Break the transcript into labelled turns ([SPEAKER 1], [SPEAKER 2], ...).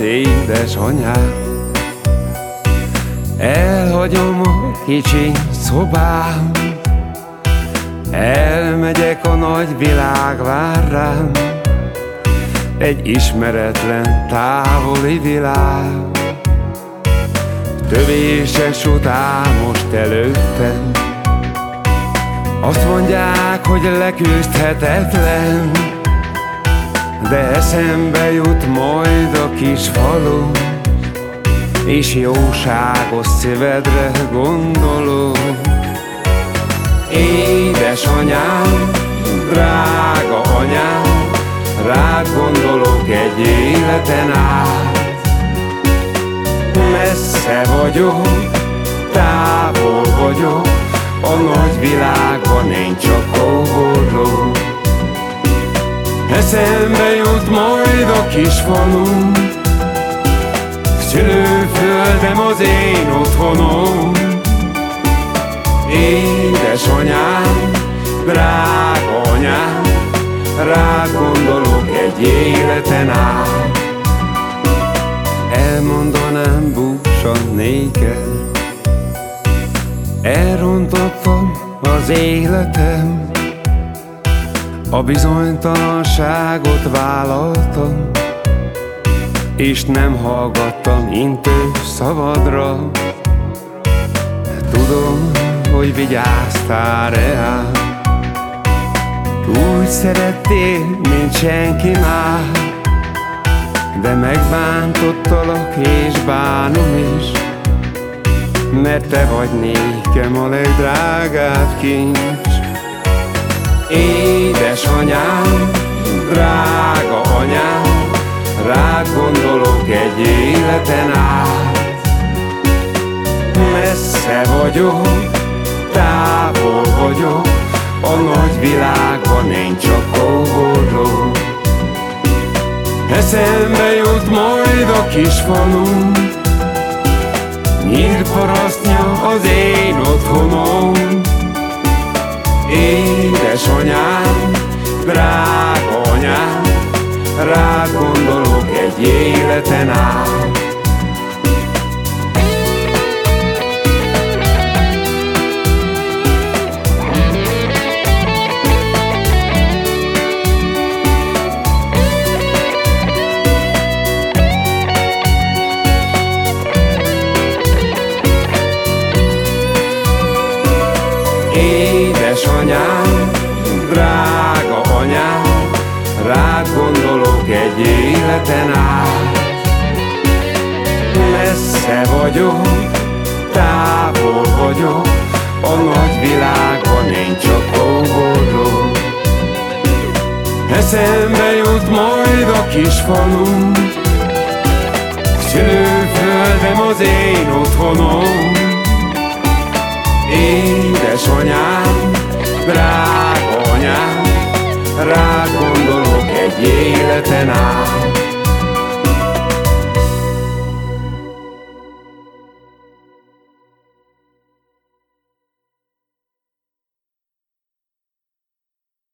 [SPEAKER 1] édesanyám Elhagyom a kicsi szobám. Elmegyek a nagy világ vár rám Egy ismeretlen távoli világ. Tövéses után most előttem. Azt mondják, hogy leküzdhetetlen De eszembe jut majd a kis falu És jóságos szívedre gondolok Édesanyám, drága anyám Rád gondolok egy életen át. Messze vagyok, távol vagyok A nagy világban Eszembe jut majd a kis falum Szülőföldem az én otthonom. Édesanyám, drága anyám Rád gondolok egy életen át. Elmondanám búsan néked. Elrontottam az életem A bizonytalanságot vállaltam És nem hallgattam intő szavadra. Tudom, hogy vigyáztál reám Úgy szerettél, mint senki más de megbántottalak és bánom is Mert te vagy nékem a legdrágább kincs Édesanyám, drága anyám Rád gondolok egy életen át. Messze vagyok, távol vagyok A nagy világban én csak kóborlok Eszembe jut majd a kis falum Nyírparasztja az én otthonom. Édesanyám, életen át Édesanyám, drága anyám, rád gondolok egy életen át. Vagyok, távol vagyok, a nagy világban én csak kóborlok. Eszembe jut majd a kis falum, Szülőföldem az én otthonom, Édesanyám, drága anyám, rád gondolok egy életen át.